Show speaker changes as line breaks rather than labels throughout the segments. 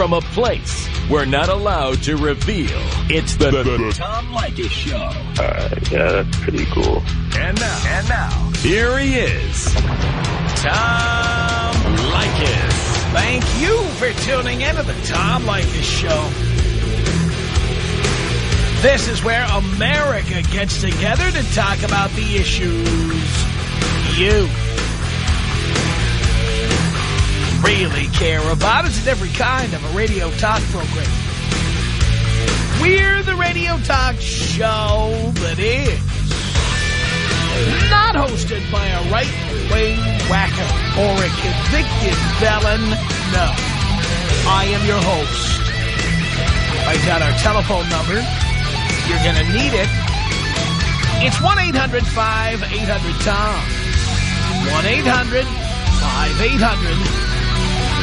from a place we're not allowed to reveal. It's the, the, the Tom Leykis Show.
Uh, yeah, that's pretty cool.
And now, and now, here he is, Tom Leykis.
Thank you for tuning in to the Tom Leykis Show. This is where America gets together to talk about the issues you really care about. It's a every kind of a radio talk program. We're the radio talk show that is not hosted by a right-wing whacker or a convicted felon. No. I am your host. Write down our telephone number. You're going to need it. It's 1-800-5800-TOM.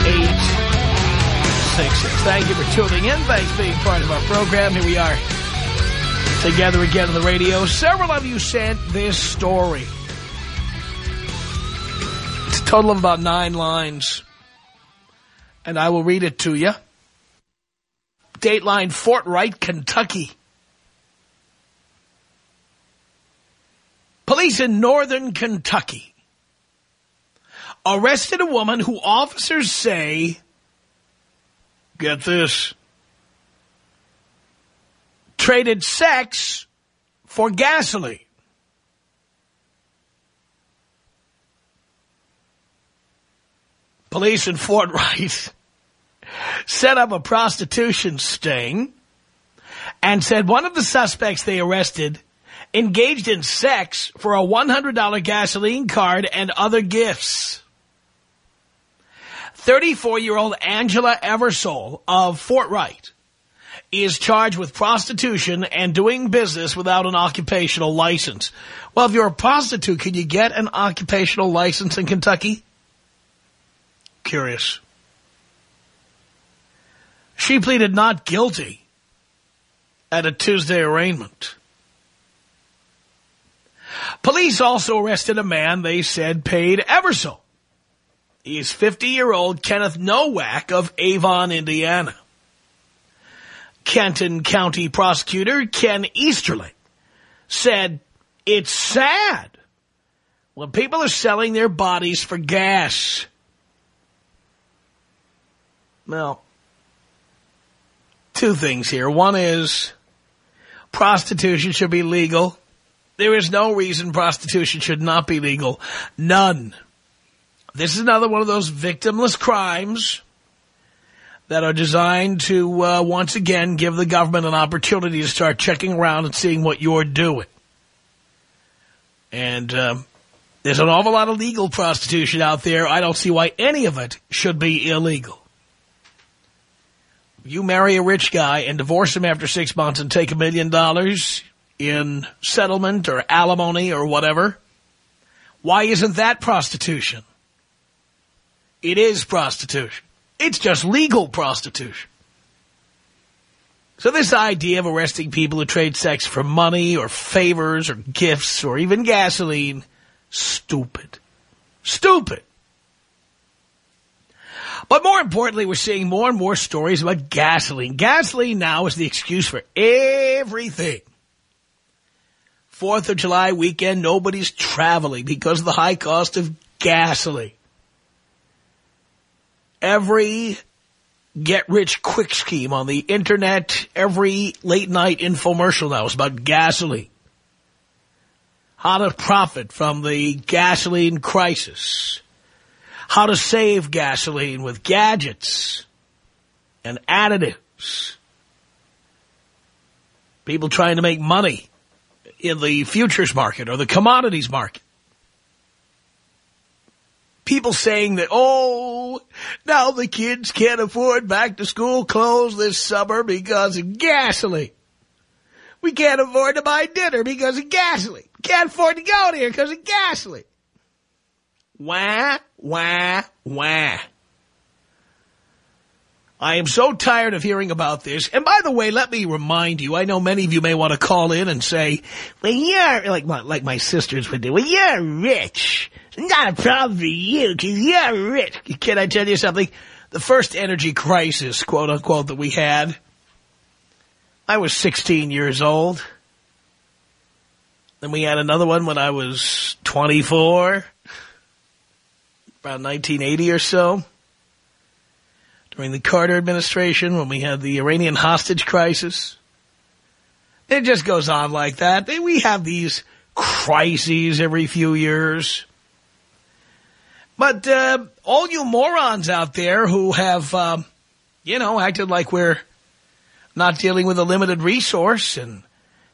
1-800-5800-866. Thank you for tuning in. Thanks for being part of our program. Here we are together again on the radio. Several of you sent this story. It's a total of about nine lines. And I will read it to you. Dateline Fort Wright, Kentucky. Police in northern Kentucky arrested a woman who officers say, get this, traded sex for gasoline. Police in Fort Wright set up a prostitution sting and said one of the suspects they arrested engaged in sex for a $100 gasoline card and other gifts. 34-year-old Angela Eversole of Fort Wright is charged with prostitution and doing business without an occupational license. Well, if you're a prostitute, can you get an occupational license in Kentucky? Curious. She pleaded not guilty at a Tuesday arraignment. Police also arrested a man they said paid Eversole. He's 50-year-old Kenneth Nowak of Avon, Indiana. Kenton County prosecutor Ken Easterling said, it's sad when people are selling their bodies for gas. Well, two things here. One is prostitution should be legal. There is no reason prostitution should not be legal. None. This is another one of those victimless crimes that are designed to, uh, once again, give the government an opportunity to start checking around and seeing what you're doing. And um, there's an awful lot of legal prostitution out there. I don't see why any of it should be illegal. You marry a rich guy and divorce him after six months and take a million dollars in settlement or alimony or whatever, why isn't that prostitution? It is prostitution. It's just legal prostitution. So this idea of arresting people who trade sex for money or favors or gifts or even gasoline, stupid. Stupid. But more importantly, we're seeing more and more stories about gasoline. Gasoline now is the excuse for everything. Fourth of July weekend, nobody's traveling because of the high cost of gasoline every get-rich-quick scheme on the Internet, every late-night infomercial now is about gasoline. How to profit from the gasoline crisis. How to save gasoline with gadgets and additives. People trying to make money in the futures market or the commodities market people saying that, oh, now the kids can't afford back-to-school clothes this summer because of gasoline. We can't afford to buy dinner because of gasoline. Can't afford to go there because of gasoline. Wah, wah, wah. I am so tired of hearing about this. And by the way, let me remind you, I know many of you may want to call in and say, well, you're, like my, like my sisters would do, well, you're rich. Not a problem for you, because you're rich. Can I tell you something? the first energy crisis, quote unquote, that we had, I was 16 years old. Then we had another one when I was 24, around 1980 or so. During the Carter administration, when we had the Iranian hostage crisis. It just goes on like that. We have these crises every few years. But uh, all you morons out there who have, um, you know, acted like we're not dealing with a limited resource and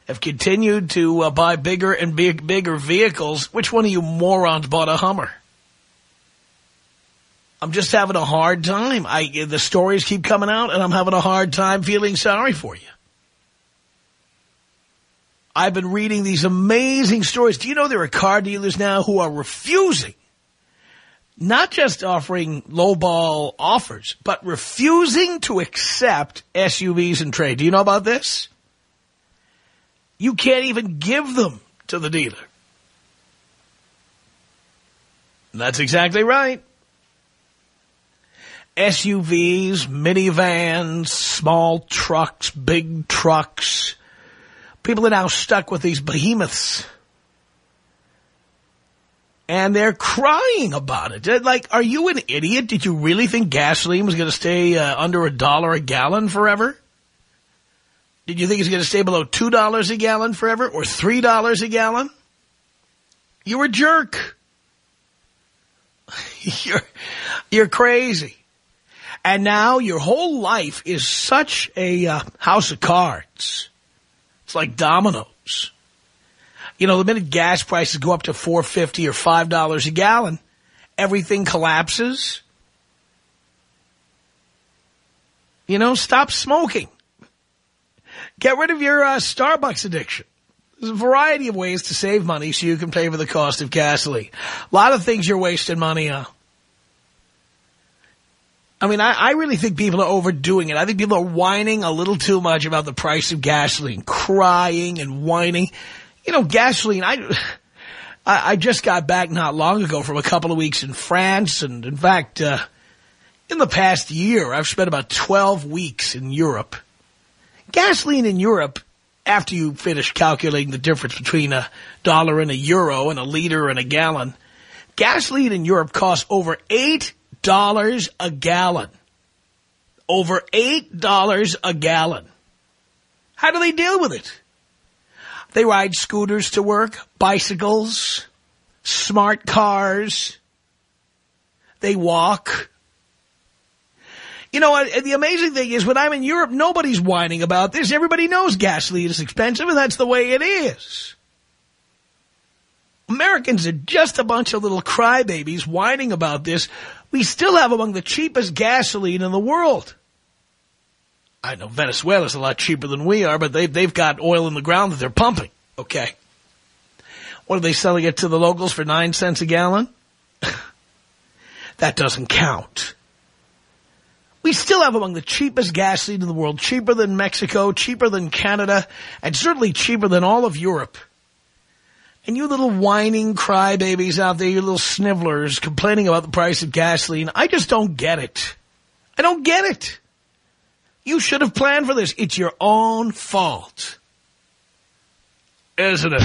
have continued to uh, buy bigger and big, bigger vehicles, which one of you morons bought a Hummer? I'm just having a hard time. I The stories keep coming out, and I'm having a hard time feeling sorry for you. I've been reading these amazing stories. Do you know there are car dealers now who are refusing, not just offering lowball offers, but refusing to accept SUVs and trade. Do you know about this? You can't even give them to the dealer. That's exactly right. SUVs, minivans, small trucks, big trucks, People are now stuck with these behemoths. And they're crying about it. Like, are you an idiot? Did you really think gasoline was going to stay uh, under a dollar a gallon forever? Did you think it's going to stay below $2 a gallon forever or $3 a gallon? You're a jerk. you're, you're crazy. And now your whole life is such a uh, house of cards it's like dominoes. You know, the minute gas prices go up to four fifty or $5 a gallon, everything collapses. You know, stop smoking. Get rid of your uh, Starbucks addiction. There's a variety of ways to save money so you can pay for the cost of gasoline. A lot of things you're wasting money on. I mean, I, I really think people are overdoing it. I think people are whining a little too much about the price of gasoline, crying and whining. You know, gasoline, I, I just got back not long ago from a couple of weeks in France. And in fact, uh, in the past year, I've spent about 12 weeks in Europe. Gasoline in Europe, after you finish calculating the difference between a dollar and a euro and a liter and a gallon, gasoline in Europe costs over $8 a gallon. Over $8 a gallon. How do they deal with it? They ride scooters to work, bicycles, smart cars. They walk. You know, the amazing thing is when I'm in Europe, nobody's whining about this. Everybody knows gasoline is expensive, and that's the way it is. Americans are just a bunch of little crybabies whining about this we still have among the cheapest gasoline in the world. I know Venezuela's a lot cheaper than we are, but they, they've got oil in the ground that they're pumping. Okay. What are they selling it to the locals for nine cents a gallon? that doesn't count. We still have among the cheapest gasoline in the world, cheaper than Mexico, cheaper than Canada, and certainly cheaper than all of Europe. And you little whining crybabies out there, you little snivellers complaining about the price of gasoline, I just don't get it. I don't get it. You should have planned for this. It's your own fault. Isn't it?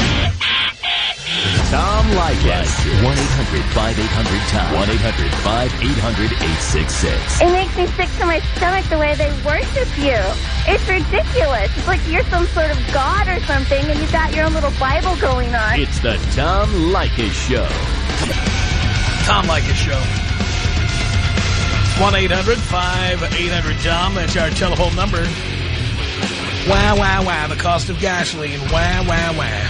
Tom Leykis. 1-800-5800-TOM. 1-800-5800-866.
It makes me sick to my stomach the way they worship you. It's ridiculous. It's like you're some sort of god or something and you've got your own little Bible going on.
It's the Tom Leykis Show.
Tom Leykis Show. 1-800-5800-TOM. That's our telephone number. Wow, wow, wow. The cost of gasoline. Wow, wow, wow.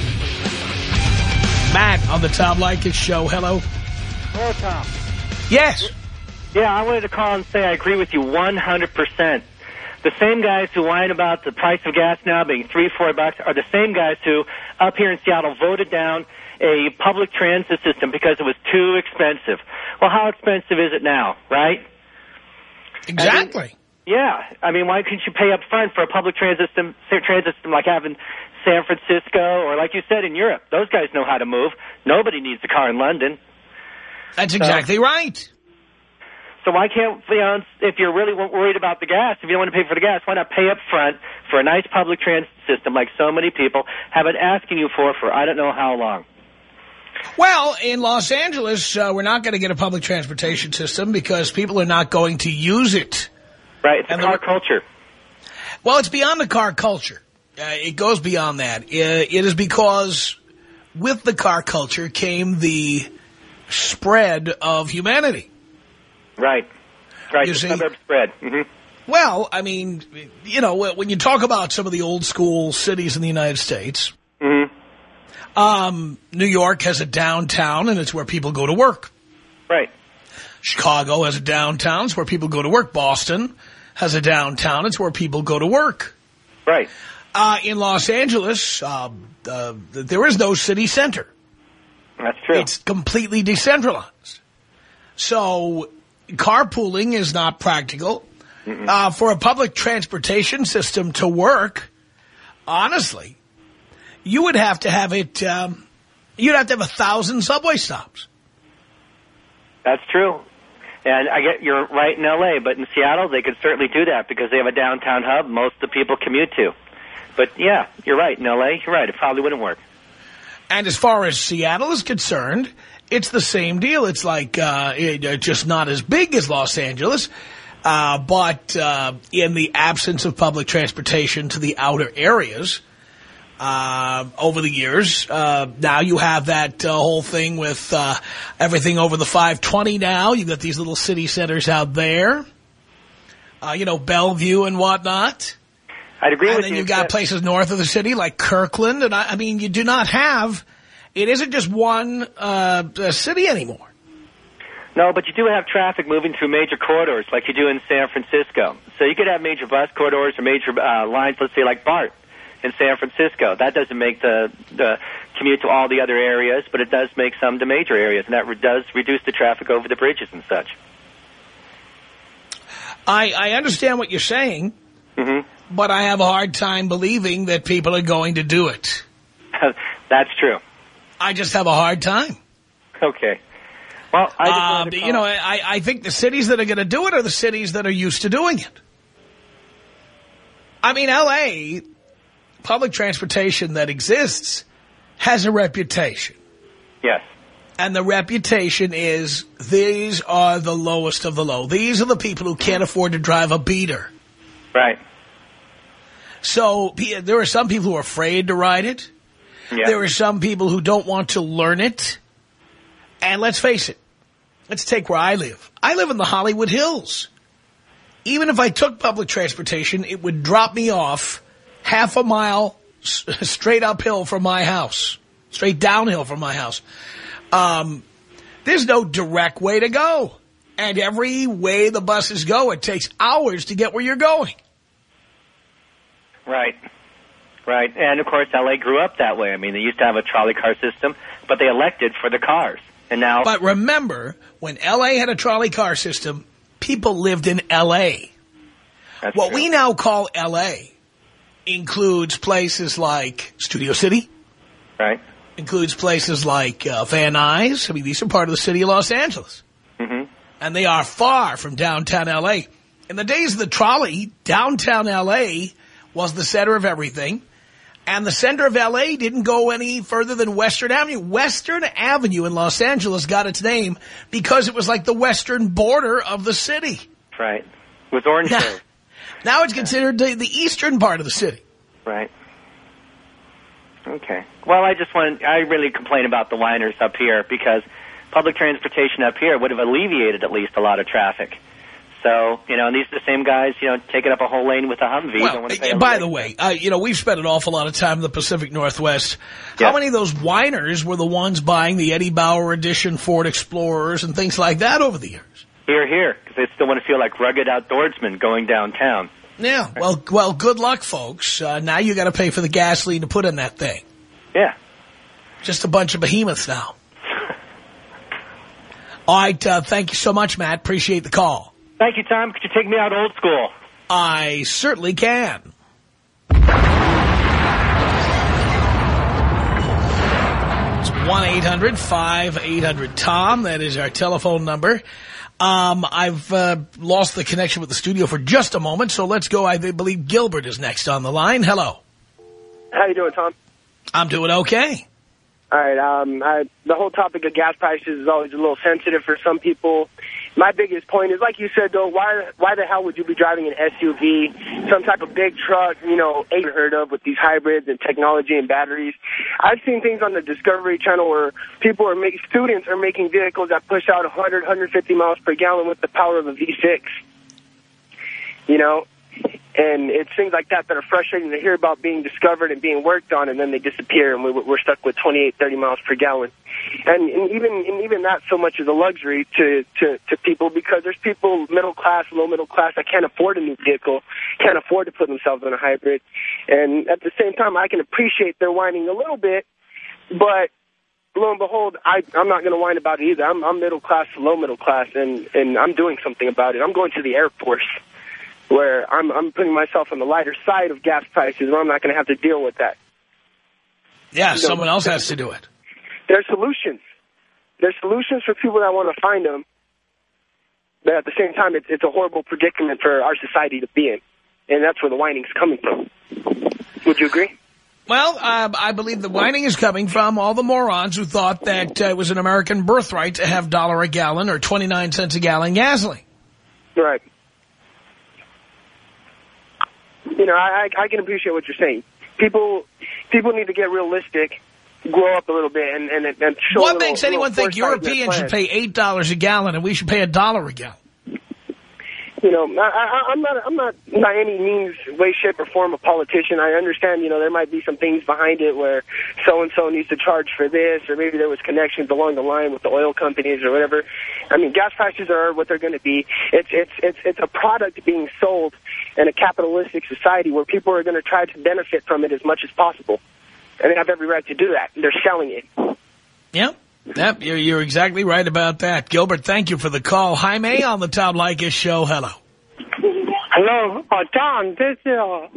Matt on the Tom Leykis show. Hello.
Hello, Tom.
Yes.
Yeah, I wanted to call and say I agree with you 100%. The same guys who whine about the price of gas now being three, four bucks are the same guys who, up here in Seattle, voted down a public transit system because it was too expensive. Well, how expensive is it now, right?
Exactly.
I mean, yeah. I mean, why couldn't you pay up front for a public transit system, transit system like having San Francisco, or like you said, in Europe. Those guys know how to move. Nobody needs a car in London.
That's exactly so, right.
So why can't, you know, if you're really worried about the gas, if you don't want to pay for the gas, why not pay up front for a nice public transit system like so many people have been asking you for for I don't know how long?
Well, in Los Angeles, uh, we're not going to get a public transportation system because people are not going to use it.
Right, it's
And
car culture.
Well, it's beyond the car culture. Uh, it goes beyond that. Uh, it is because with the car culture came the spread of humanity.
Right. Right,
You
the
see-
suburb spread. hmm
Well, I mean, you know, when you talk about some of the old school cities in the United States, um, New York has a downtown, and it's where people go to work.
Right.
Chicago has a downtown, it's where people go to work. Boston has a downtown, it's where people go to work.
Right.
Uh, in Los Angeles, uh, uh, there is no city center.
That's true.
It's completely decentralized. So carpooling is not practical. Uh, for a public transportation system to work, honestly, you would have to have it, um, you'd have to have a thousand subway stops.
That's true. And I get you're right in L.A., but in Seattle they could certainly do that because they have a downtown hub most of the people commute to. But yeah, you're right. In L.A., you're right. It probably wouldn't work.
And as far as Seattle is concerned, it's the same deal. It's like uh, it, uh, just not as big as Los Angeles, uh, but uh, in the absence of public transportation to the outer areas, uh, over the years, uh, now you have that uh, whole thing with uh, everything over the 520 now. You've got these little city centers out there, uh, you know, Bellevue and whatnot.
I'd agree
And
with you.
And then
you.
you've got places north of the city like Kirkland. And I, I mean, you do not have, it isn't just one uh, uh, city anymore.
No, but you do have traffic moving through major corridors like you do in San Francisco. So you could have major bus corridors or major uh, lines, let's say like BART in San Francisco. That doesn't make the, the commute to all the other areas, but it does make some to major areas, and that re- does reduce the traffic over the bridges and such.
I, I understand what you're saying,
hmm
but I have a hard time believing that people are going to do it.
That's true.
I just have a hard time.
Okay. Well, I to
you know, I, I think the cities that are going to do it are the cities that are used to doing it. I mean, L.A., public transportation that exists has a reputation.
yes.
And the reputation is these are the lowest of the low. These are the people who can't afford to drive a beater.
Right.
So there are some people who are afraid to ride it.
Yeah.
There are some people who don't want to learn it. And let's face it, let's take where I live. I live in the Hollywood Hills. Even if I took public transportation, it would drop me off half a mile straight uphill from my house, straight downhill from my house. Um, there's no direct way to go. And every way the buses go, it takes hours to get where you're going.
Right. Right. And of course, LA grew up that way. I mean, they used to have a trolley car system, but they elected for the cars. And now,
But remember, when L.A. had a trolley car system, people lived in L.A.
that's
What
true.
we now call L.A. includes places like Studio City,
right.
includes places like uh, Van Nuys. I mean, these are part of the city of Los Angeles.
hmm
And they are far from downtown L.A. In the days of the trolley, downtown L.A. was the center of everything. And the center of L.A. didn't go any further than Western Avenue. Western Avenue in Los Angeles got its name because it was like the western border of the city.
Right. With Orange.
now it's considered the, the eastern part of the city.
Right. Okay. Well, I just want I really complain about the whiners up here because public transportation up here would have alleviated at least a lot of traffic. So, you know, and these are the same guys, you know, taking up a whole lane with a Humvee.
Well,
want to pay a
by the way, uh, you know, we've spent an awful lot of time in the Pacific Northwest. How
Yeah.
many of those whiners were the ones buying the Eddie Bauer edition Ford Explorers and things like that over the years?
Here, here, because they still want to feel like rugged outdoorsmen going downtown.
Yeah, well, well, good luck, folks. Uh, now you got to pay for the gasoline to put in that thing.
Yeah.
Just a bunch of behemoths now. All right, uh, thank you so much, Matt. Appreciate the call.
Thank you, Tom. Could you take me out old school?
I certainly can. It's 1-800-5800-TOM. That is our telephone number. Um, I've uh, lost the connection with the studio for just a moment, so let's go. I believe Gilbert is next on the line. Hello.
How you doing, Tom?
I'm doing okay.
All right. Um, I, the whole topic of gas prices is always a little sensitive for some people. My biggest point is, like you said, though, why why the hell would you be driving an SUV, some type of big truck, you know, ain't heard of with these hybrids and technology and batteries? I've seen things on the Discovery Channel where people are making, students are making vehicles that push out 100, 150 miles per gallon with the power of a V6. You know, and it's things like that that are frustrating to hear about being discovered and being worked on, and then they disappear, and we're stuck with 28, 30 miles per gallon. And, and even and even that so much is a luxury to, to, to people because there's people, middle class, low middle class, that can't afford a new vehicle, can't afford to put themselves in a hybrid. And at the same time, I can appreciate their whining a little bit, but lo and behold, I, I'm not going to whine about it either. I'm, I'm middle class low middle class, and, and I'm doing something about it. I'm going to the Air Force where I'm, I'm putting myself on the lighter side of gas prices where I'm not going to have to deal with that.
Yeah, someone else has to do it.
There's solutions. There's solutions for people that want to find them. But at the same time, it's, it's a horrible predicament for our society to be in. And that's where the whining's coming from. Would you agree?
Well, uh, I believe the whining is coming from all the morons who thought that uh, it was an American birthright to have dollar a gallon or 29 cents a gallon gasoline.
Right. You know, I, I I can appreciate what you're saying. People people need to get realistic, grow up a little bit, and and, and show.
What
little-
makes anyone think
foresight in their
Europeans should pay $8 a gallon and we should pay a dollar a gallon?
you know, I, I, I'm not, I'm not by any means, way, shape, or form a politician. I understand, you know, there might be some things behind it where so and so needs to charge for this, or maybe there was connections along the line with the oil companies or whatever. I mean, gas prices are what they're going to be. It's, it's, it's, it's a product being sold in a capitalistic society where people are going to try to benefit from it as much as possible, and they have every right to do that. They're selling it.
Yeah. Yep, you're, you're exactly right about that. Gilbert, thank you for the call. Jaime on the Tom Leykis show. Hello.
Hello, uh, Tom. This uh,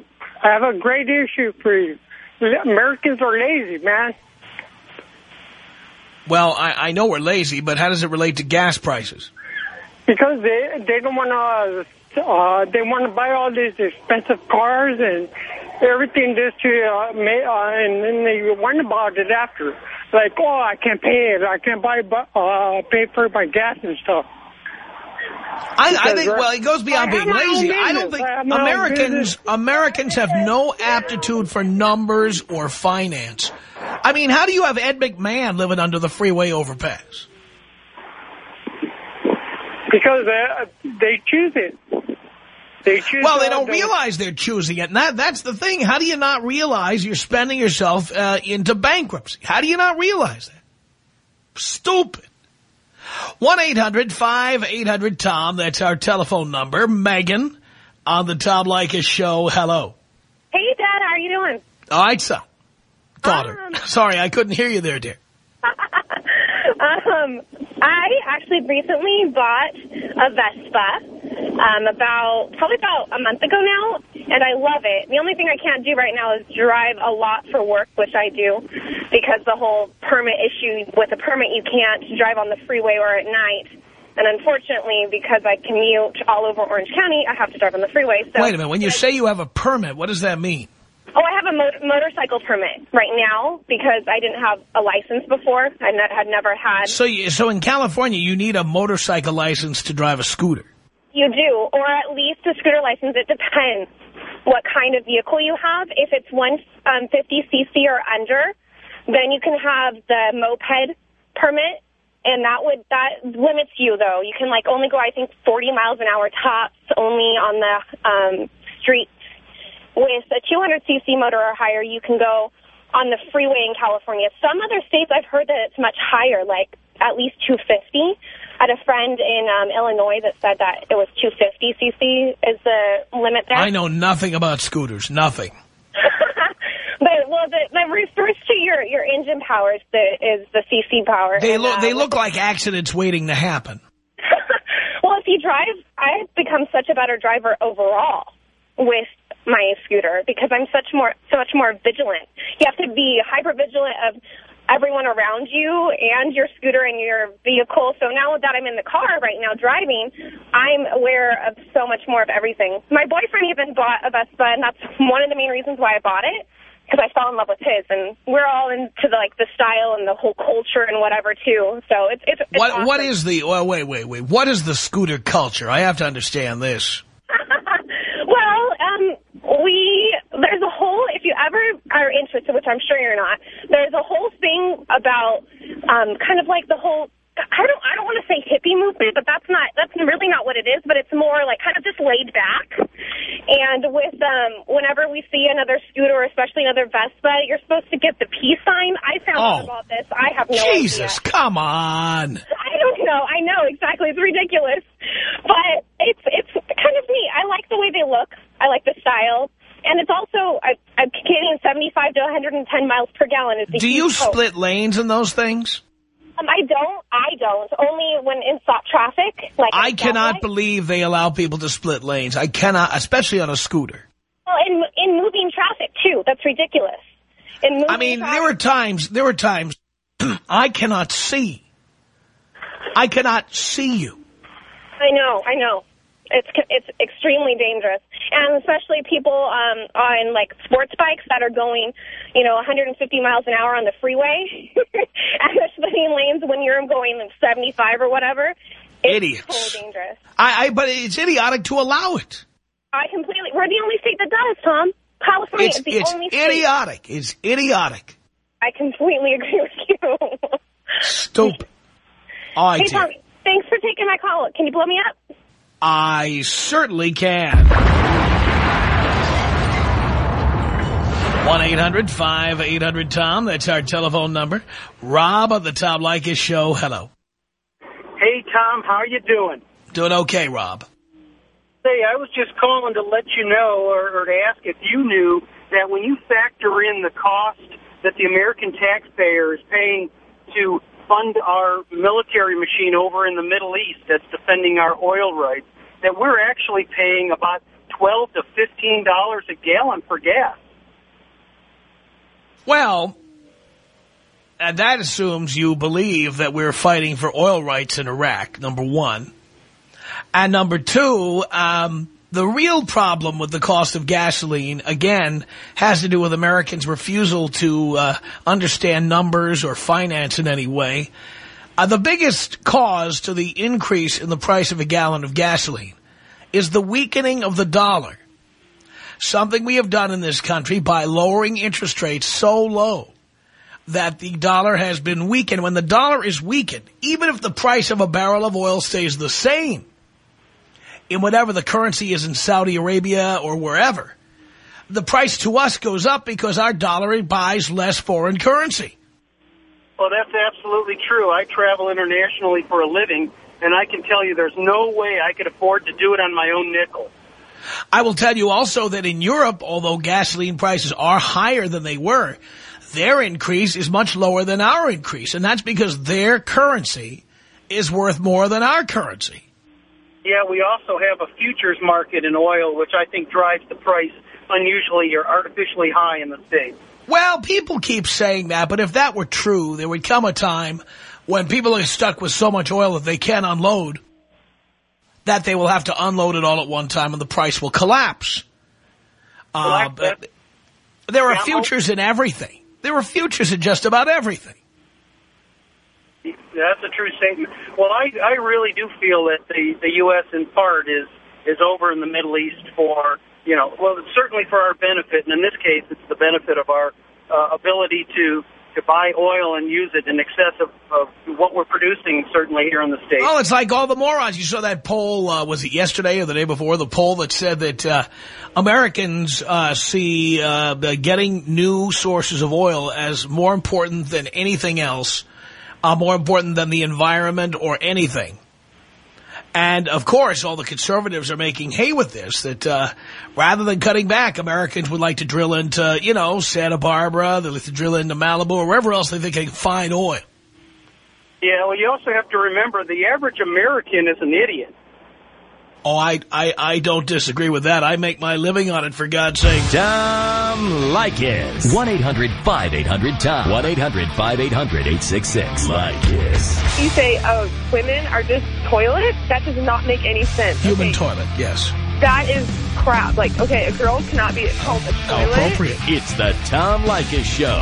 I have a great issue for you. Americans are lazy, man.
Well, I, I know we're lazy, but how does it relate to gas prices?
Because they they don't want to uh, they want to buy all these expensive cars and everything just to uh, ma- uh, and then they whine about it after. Like, oh, I can't pay it. I can't buy bu- uh, pay for my gas and stuff.
I, I think,
uh,
well, it goes beyond
I
being
have my own
lazy. I don't think
I have my own
Americans. Americans have no aptitude for numbers or finance. I mean, how do you have Ed McMahon living under the freeway overpass?
Because uh, they choose it. They choose.
Well, they don't
the-
realize they're choosing it. And that, that's the thing. How do you not realize you're spending yourself uh, into bankruptcy? How do you not realize that? Stupid. 1-800-5800-TOM. That's our telephone number. Megan on the Tom Leykis show. Hello.
Hey, Dad, how are you doing?
All right, so. Daughter.
Um.
Sorry, I couldn't hear you there, dear.
um, I actually recently bought a Vespa um, about probably about a month ago now, and I love it. The only thing I can't do right now is drive a lot for work, which I do, because the whole permit issue with a permit, you can't drive on the freeway or at night. And unfortunately, because I commute all over Orange County, I have to drive on the freeway. So
Wait a minute. When you say you have a permit, what does that mean?
Oh, I have a mo- motorcycle permit right now because I didn't have a license before. I ne- had never had.
So, you, so in California, you need a motorcycle license to drive a scooter.
You do, or at least a scooter license. It depends what kind of vehicle you have. If it's 150cc or under, then you can have the moped permit, and that would that limits you though. You can like only go, I think, 40 miles an hour tops, only on the um, streets. With a 200cc motor or higher, you can go on the freeway in California. Some other states, I've heard that it's much higher, like at least 250. I had a friend in um, Illinois that said that it was 250cc is the limit there.
I know nothing about scooters. Nothing.
but well, the, that refers to your your engine power is the is the cc power.
They look.
uh,
They look like accidents waiting to happen.
well, if you drive, I've become such a better driver overall with my scooter because I'm such more so much more vigilant. You have to be hyper vigilant of everyone around you and your scooter and your vehicle. So now that I'm in the car right now driving, I'm aware of so much more of everything. My boyfriend even bought a Vespa, and that's one of the main reasons why I bought it because I fell in love with his, and we're all into the, like the style and the whole culture and whatever too. So it's it's, it's
what
awesome.
what is the well, wait wait wait what is the scooter culture? I have to understand this.
well, um, we there's a whole if you ever are interested, which I'm sure you're not. There's a whole thing about um, kind of like the whole. I don't. I don't want to say hippie movement, but that's not. That's really not what it is. But it's more like kind of just laid back. And with um, whenever we see another scooter, especially another Vespa, you're supposed to get the peace sign. I found
Oh.
out about this. I have no
Jesus,
idea.
come on.
I don't know. I know exactly. It's ridiculous, but it's it's kind of neat. I like the way they look. I like the style, and it's also I, I'm getting 75 to 110 miles per gallon. Is the
Do you
huge hope.
split lanes in those things?
Um, I don't. I don't. Only when in stop traffic. Like
I cannot believe they allow people to split lanes. I cannot, especially on a scooter.
Well, in in moving traffic too. That's ridiculous. In moving
I mean,
traffic,
there were times, there were times I cannot see. I cannot see you.
I know. I know. It's it's extremely dangerous, and especially people um, on like sports bikes that are going, you know, 150 miles an hour on the freeway, and they're splitting lanes when you're going 75 or whatever. It's
Idiots.
So dangerous.
I, I, but it's idiotic to allow it.
I completely. We're the only state that does, Tom. California
It's,
is the
it's
only state.
idiotic. It's idiotic.
I completely agree with you.
Stupid. All right,
hey. Tom. Thanks for taking my call. Can you blow me up?
I certainly can. 1-800-5800-TOM. That's our telephone number. Rob of the Tom Leykis Show. Hello.
Hey, Tom, how are you doing?
Doing okay, Rob.
Hey, I was just calling to let you know or, or to ask if you knew that when you factor in the cost that the American taxpayer is paying to fund our military machine over in the Middle East that's defending our oil rights, that we're actually paying about 12 to $15 a gallon for gas.
Well, and that assumes you believe that we're fighting for oil rights in Iraq, number one. And number two, um, the real problem with the cost of gasoline, again, has to do with Americans' refusal to uh, understand numbers or finance in any way. Uh, the biggest cause to the increase in the price of a gallon of gasoline is the weakening of the dollar. Something we have done in this country by lowering interest rates so low that the dollar has been weakened. When the dollar is weakened, even if the price of a barrel of oil stays the same in whatever the currency is in Saudi Arabia or wherever, the price to us goes up because our dollar buys less foreign currency.
Well, that's absolutely true. I travel internationally for a living, and I can tell you there's no way I could afford to do it on my own nickel.
I will tell you also that in Europe, although gasoline prices are higher than they were, their increase is much lower than our increase. And that's because their currency is worth more than our currency.
Yeah, we also have a futures market in oil, which I think drives the price unusually or artificially high in the States.
Well, people keep saying that, but if that were true, there would come a time when people are stuck with so much oil that they can't unload, that they will have to unload it all at one time and the price will collapse. Uh,
Well, that-
but there are futures in everything. There are futures in just about everything.
That's a true statement. Well, I, I really do feel that the, the U.S. in part is, is over in the Middle East for, you know, well, certainly for our benefit. And in this case, it's the benefit of our uh, ability to, to buy oil and use it in excess of, of what we're producing, certainly here in the States.
Oh, it's like all the morons. You saw that poll, uh, was it yesterday or the day before, the poll that said that uh, Americans uh, see uh, getting new sources of oil as more important than anything else, uh, more important than the environment or anything. And, of course, all the conservatives are making hay with this, that uh, rather than cutting back, Americans would like to drill into, you know, Santa Barbara, they like to drill into Malibu, or wherever else they think they can find oil.
Yeah, well, you also have to remember the average American is an idiot.
Oh, I, I, I don't disagree with that. I make my living on it, for God's sake.
Tom Leykis. 1-800-5800-TOM. 1-800-5800-866. Leykis.
You say, oh, women are just toilets? That does not make any sense.
Human
Okay,
toilet, yes.
That is crap. Like, okay, a girl cannot be called a
How
toilet.
appropriate.
It's the Tom Leykis Show.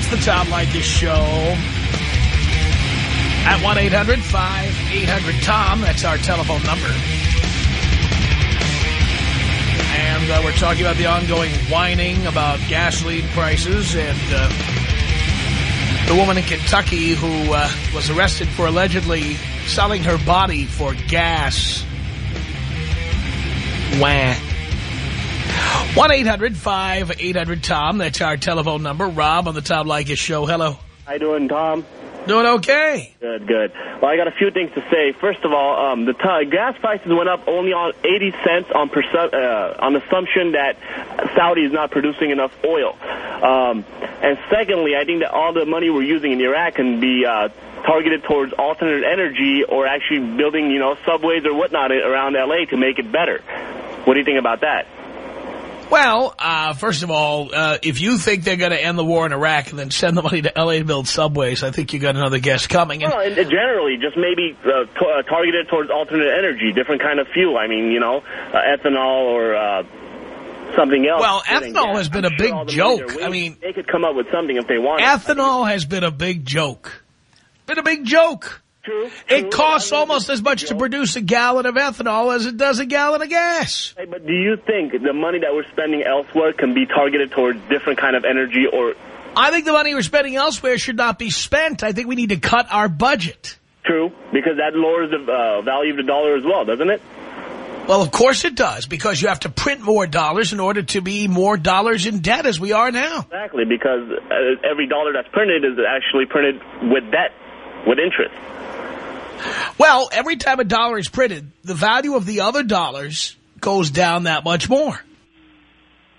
It's the Tom Leykis Show. At 1-800-5800-TOM. That's our telephone number. And uh, we're talking about the ongoing whining about gasoline prices and uh, the woman in Kentucky who uh, was arrested for allegedly selling her body for gas. Wah. 1-800-5800-TOM. That's our telephone number. Rob on the Tom Leykis Show. Hello.
How you doing, Tom?
Doing okay.
Good, good. Well, I got a few things to say. First of all, um, the gas prices went up only on 80 cents on uh, on assumption that Saudi is not producing enough oil. Um, and secondly, I think that all the money we're using in Iraq can be uh, targeted towards alternate energy or actually building, you know, subways or whatnot around L.A. to make it better. What do you think about that?
Well, uh, first of all, uh, if you think they're going to end the war in Iraq and then send the money to L.A. to build subways, I think you got another guest coming. And
Well, and, and generally, just maybe uh, t- uh, targeted towards alternate energy, different kind of fuel. I mean, you know, uh, ethanol or uh, something else.
Well, ethanol has been
I'm
a big
money
joke. I mean-
they could come up with something if they wanted.
ethanol has been a big joke. Been a big joke.
True.
It
true.
costs almost as much to produce a gallon of ethanol as it does a gallon of gas.
Hey, But do you think the money that we're spending elsewhere can be targeted towards different kind of energy or
I think the money we're spending elsewhere should not be spent. I think we need to cut our budget.
true? Because that lowers the uh, value of the dollar as well, doesn't it?
Well, of course it does, because you have to print more dollars in order to be more dollars in debt as we are now.
Exactly, because uh, every dollar that's printed is actually printed with debt, with interest.
Well, every time a dollar is printed, the value of the other dollars goes down that much more.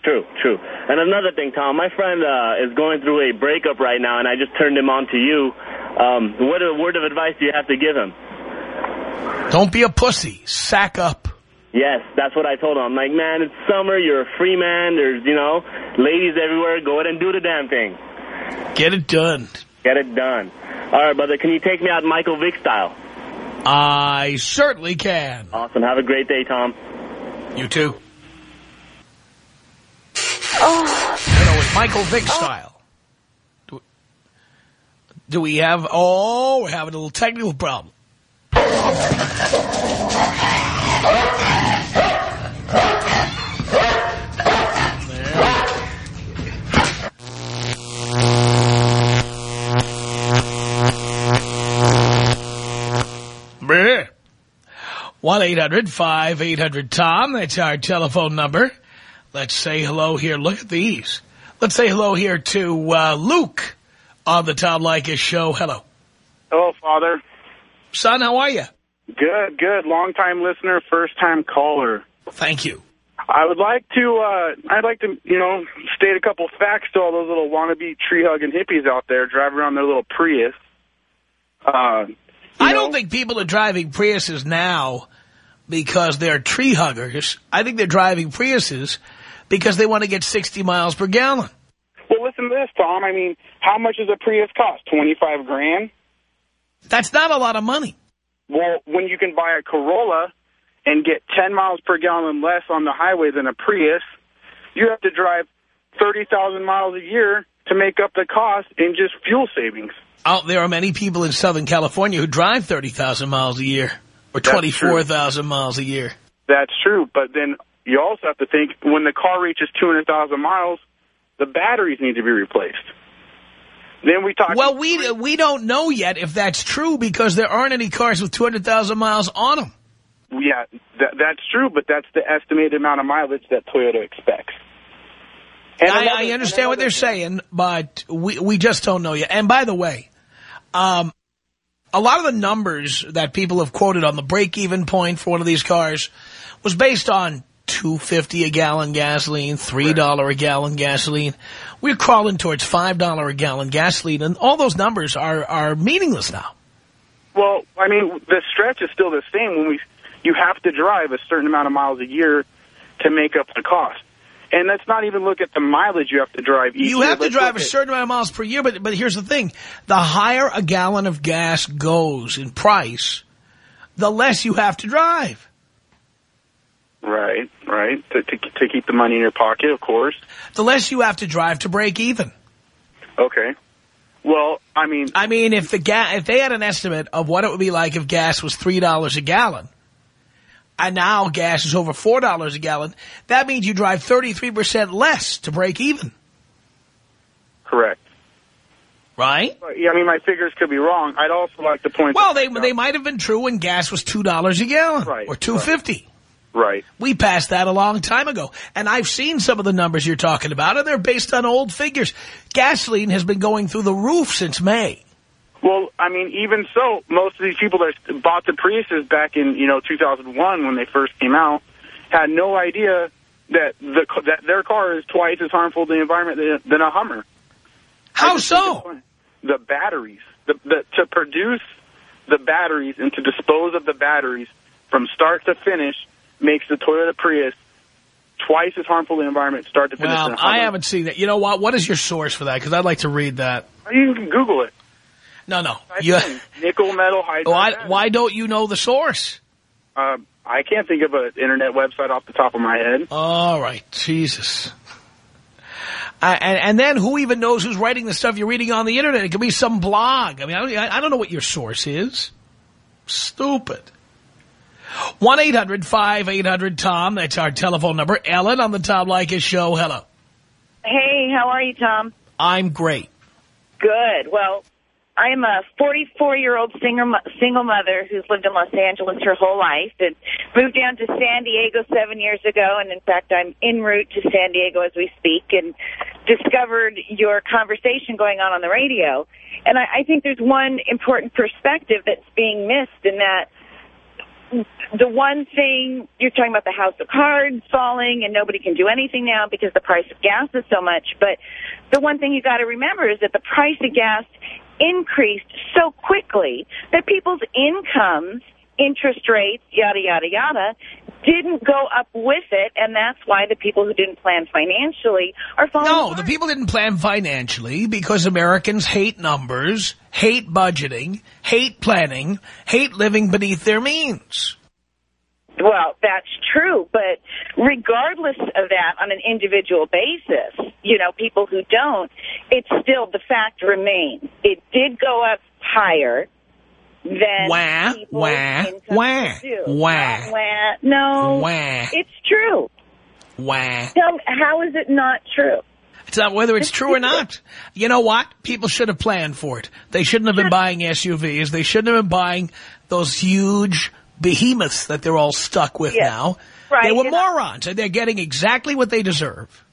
True, true. And another thing, Tom, my friend uh, is going through a breakup right now, and I just turned him on to you. Um, what a word of advice do you have to give him?
Don't be a pussy. Sack up.
Yes, that's what I told him. I'm like, man, it's summer. You're a free man. There's, you know, ladies everywhere. Go ahead and do the damn thing.
Get it done.
Get it done. All right, brother. Can you take me out Michael Vick style?
I certainly can.
Awesome. Have a great day, Tom.
You too. Oh. You know, with Michael Vick oh. style. Do, do we have... Oh, we're having a little technical problem. 1-800-5800-TOM. That's our telephone number. Let's say hello here. Look at these. Let's say hello here to uh, Luke on the Tom Leykis show. Hello.
Hello, Father.
Son, how are you?
Good, good. Long-time listener, first-time caller.
Thank you.
I would like to, uh, I'd like to, you know, state a couple facts to all those little wannabe tree-hugging hippies out there driving around their little Prius. Uh,
I don't think people are driving Priuses now because they're tree huggers. I think they're driving Priuses because they want to get 60 miles per gallon.
well, listen to this, Tom. I mean, how much does a Prius cost? 25 grand?
That's not a lot of money.
Well, when you can buy a Corolla and get 10 miles per gallon less on the highway than a Prius, you have to drive 30,000 miles a year to make up the cost in just fuel savings.
Oh, there are many people in Southern California who drive 30,000 miles a year or 24,000 miles a year.
That's true, but then you also have to think when the car reaches 200,000 miles, the batteries need to be replaced. Then we talk.
Well, we we don't know yet if that's true because there aren't any cars with 200,000 miles on them.
Yeah, that, that's true, but that's the estimated amount of mileage that Toyota expects. And
I,
another-
I understand what they're saying, but we, we just don't know yet. And by the way, um, a lot of the numbers that people have quoted on the break-even point for one of these cars was based on two fifty a gallon gasoline, three dollar a gallon gasoline. We're crawling towards five dollar a gallon gasoline, and all those numbers are are meaningless now.
Well, I mean, the stretch is still the same. When we, you have to drive a certain amount of miles a year to make up the cost. And let's not even look at the mileage you have to drive each
You
year.
have to
Let's
drive a certain amount of miles per year, but but here's the thing: the higher a gallon of gas goes in price, the less you have to drive.
Right, right. To, to, to keep the money in your pocket, of course.
The less you have to drive to break even.
Okay. Well, I mean,
I mean, if the ga- if they had an estimate of what it would be like if gas was three dollars a gallon, and now gas is over four dollars a gallon, that means you drive thirty three percent less to break even,
correct.
right?
Yeah, I mean, my figures could be wrong. I'd also like to point.
Well, they they might have been true when gas was two dollars a gallon
Right,
or two fifty.
Right.
We passed that a long time ago. And I've seen some of the numbers you're talking about, and they're based on old figures. Gasoline has been going through the roof since May.
Well, I mean, even so, most of these people that bought the Priuses back in, you know, 2001 when they first came out had no idea that the that their car is twice as harmful to the environment than, than a Hummer.
How
I just think
so?
The batteries, the, the to produce the batteries and to dispose of the batteries from start to finish makes the Toyota Prius twice as harmful to the environment start to finish
Well,
than a Hummer.
I haven't seen that. You know what? What is your source for that? Because I'd like to read that.
You can Google it.
No, no.
Type
You,
nickel metal hydride.
why, why don't you know the source?
Uh, I can't think of an internet website off the top of my head.
All right. Jesus. Uh, and, and then who even knows who's writing the stuff you're reading on the internet? It could be some blog. I mean, I don't, I don't know what your source is. Stupid. 1-800-5800-TOM. That's our telephone number. Ellen on the Tom Leykis show. Hello.
Hey, how are you, Tom?
I'm great.
Good. Well, I'm a 44-year-old single single mother who's lived in Los Angeles her whole life and moved down to San Diego seven years ago. And in fact, I'm en route to San Diego as we speak and discovered your conversation going on on the radio. And I, I think there's one important perspective that's being missed in that the one thing you're talking about the house of cards falling and nobody can do anything now because the price of gas is so much. But the one thing you got to remember is that the price of gas increased so quickly that people's incomes, interest rates, yada, yada, yada, didn't go up with it. And that's why the people who didn't plan financially are falling
No,
apart.
the people didn't plan financially because Americans hate numbers, hate budgeting, hate planning, hate living beneath their means.
Well, that's true, but regardless of that, on an individual basis, you know, people who don't, it's still the fact remains. It did go up higher than
Wah,
people's
wah,
incomes
wah,
do.
wah.
Wah. No,
Wah.
it's true.
Wah.
Tell me, how is it not true?
It's not whether it's true or not. You know what? People should have planned for it. They shouldn't have been buying SUVs. They shouldn't have been buying those huge behemoths that they're all stuck with
Yes.
now.
Right,
They were
I-
morons, and they're getting exactly what they deserve.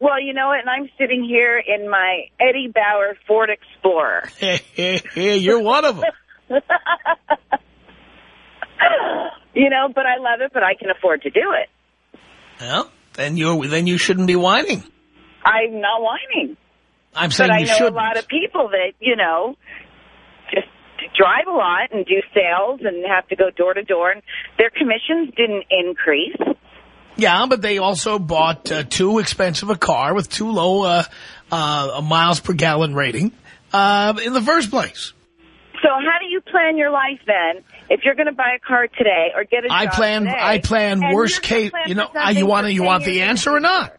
Well, you know what? And I'm sitting here in my Eddie Bauer Ford Explorer.
You're one of them.
you know, but I love it, but I can afford to do it.
Well, then you then you shouldn't be whining.
I'm not whining.
I'm saying
but I know
should.
a lot of people that, you know, drive a lot and do sales and have to go door to door, and their commissions didn't increase.
Yeah, but they also bought uh, too expensive a car with too low uh, uh, miles per gallon rating uh, in the first place.
So how do you plan your life then? If you're going to buy a car today or get a
I
job
plan.
today,
I plan worst case.
plan
You know, you wanna, You want the answer or not?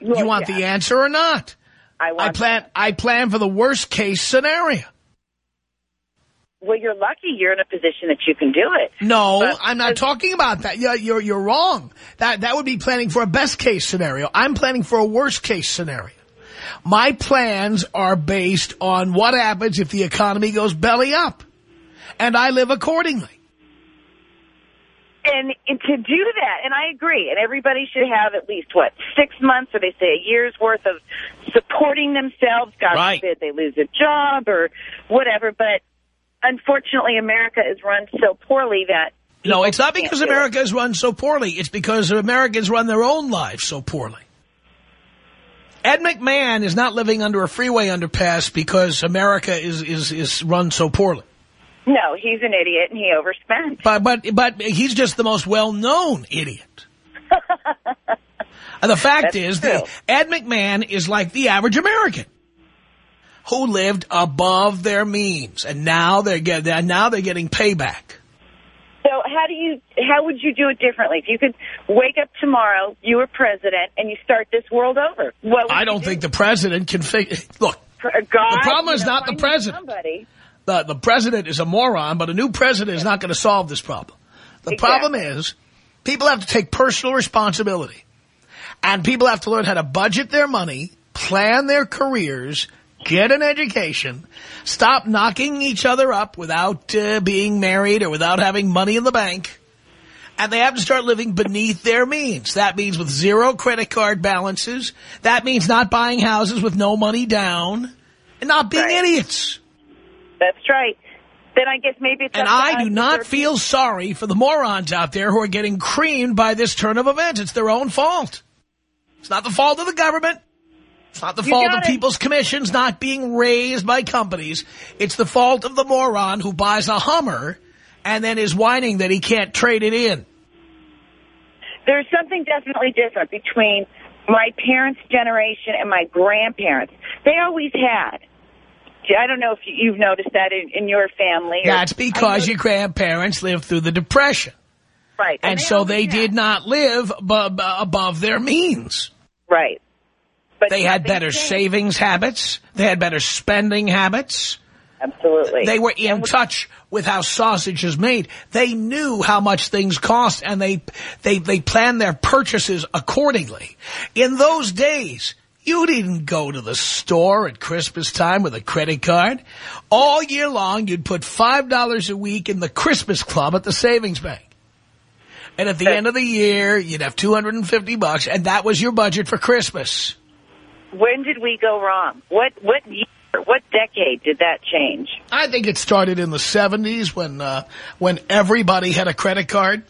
Well,
you want
yeah.
the answer or not?
I want
I plan. I plan for the worst case scenario.
Well, you're lucky you're in a position that you can do it.
No,
But-
I'm not talking about that. You're, you're you're wrong. That that would be planning for a best case scenario. I'm planning for a worst case scenario. My plans are based on what happens if the economy goes belly up, and I live accordingly.
And, and to do that, and I agree, and everybody should have at least, what, six months, or they say a year's worth of supporting themselves. God
Right.
forbid they lose a job or whatever. But unfortunately, America is run so poorly that
No, it's not because. America is run so poorly. It's because Americans run their own lives so poorly. Ed McMahon is not living under a freeway underpass because America is, is, is run so poorly.
No, he's an idiot and he overspent.
But, but, but he's just the most well-known idiot. and the fact
That's
is
true.
that Ed McMahon is like the average American who lived above their means. And now they're getting, now they're getting payback.
So how do you, how would you do it differently? If you could wake up tomorrow, you were president, and you start this world over, what
I don't
do?
think the president can figure, look,
uh, God,
the problem is not the president.
Somebody.
the, the president is a moron, but a new president is not going to solve this problem. The
Exactly.
problem is people have to take personal responsibility. And people have to learn how to budget their money, plan their careers, get an education, stop knocking each other up without uh, being married or without having money in the bank. And they have to start living beneath their means. That means with zero credit card balances. That means not buying houses with no money down. And not being
Right.
idiots.
That's right. Then I guess maybe it's
And I do not feel sorry for the morons out there who are getting creamed by this turn of events. It's their own fault. It's not the fault of the government. It's not the
You
fault of
it.
people's commissions not being raised by companies. It's the fault of the moron who buys a Hummer and then is whining that he can't trade it in.
There's something definitely different between my parents' generation and my grandparents. They always had. I don't know if you- you've noticed that in, in your family.
That's because your grandparents lived through the Depression.
right,
And so they
had.
did not live bu- bu- above their means.
right. But
They had better
changed.
savings habits. They had better spending habits.
Absolutely.
They were in touch with how sausage is made. They knew how much things cost and they, they, they planned their purchases accordingly. In those days, you didn't go to the store at Christmas time with a credit card. All year long, you'd put $5 a week in the Christmas club at the savings bank. And at the end of the year, you'd have 250 bucks and that was your budget for Christmas.
When did we go wrong? What what year, what decade did that change?
I think it started in the 70s when uh, when everybody had a credit card.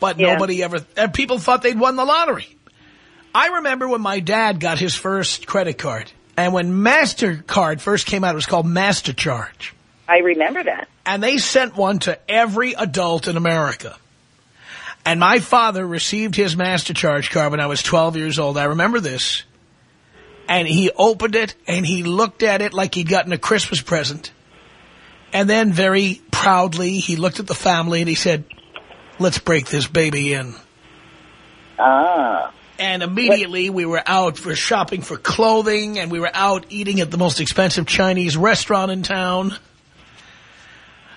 But
Yeah.
nobody ever, and people thought they'd won the lottery. I remember when my dad got his first credit card. And when MasterCard first came out, it was called MasterCharge.
I remember that.
And they sent one to every adult in America. And my father received his MasterCharge card when I was 12 years old. I remember this. And he opened it and he looked at it like he'd gotten a Christmas present. And then very proudly, he looked at the family and he said, let's break this baby in.
Ah.
And immediately we were out for shopping for clothing and we were out eating at the most expensive Chinese restaurant in town.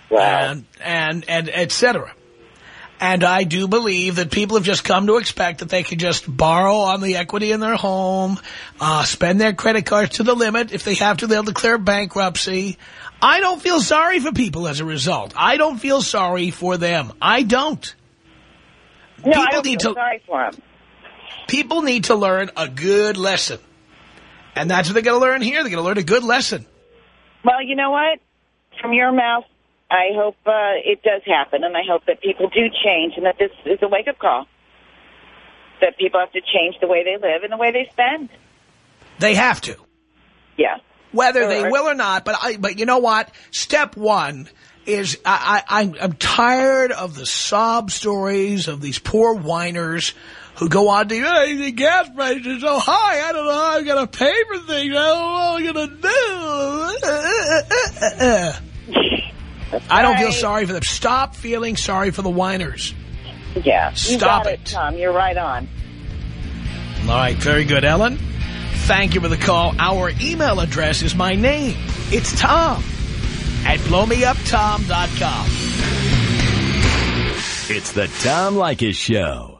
And, and, and et cetera. And I do believe that people have just come to expect that they can just borrow on the equity in their home, uh, spend their credit cards to the limit. If they have to, they'll declare bankruptcy. I don't feel sorry for people as a result. I don't feel sorry for them. I don't.
No,
People
I don't
need
feel
to-
sorry for him.
People need to learn a good lesson. And that's what they're going to learn here. They're going to learn a good lesson.
Well, you know what? From your mouth, I hope uh, it does happen, and I hope that people do change, and that this is a wake-up call. That people have to change the way they live and the way they spend.
They have to.
Yeah.
Whether they will or not, but I, but you know what? Step one is I, I, I'm- I'm tired of the sob stories of these poor whiners who go on to, hey, the gas prices are so high, I don't know how I'm going to pay for things, I don't know what I'm going to do. I don't feel sorry for them. Stop feeling sorry for the whiners.
Yeah.
Stop it.
it, Tom. You're right on.
All right, very good, Ellen. Thank you for the call. Our email address is my name. It's Tom at blowmeuptom.com.
It's the Tom Leykis Show.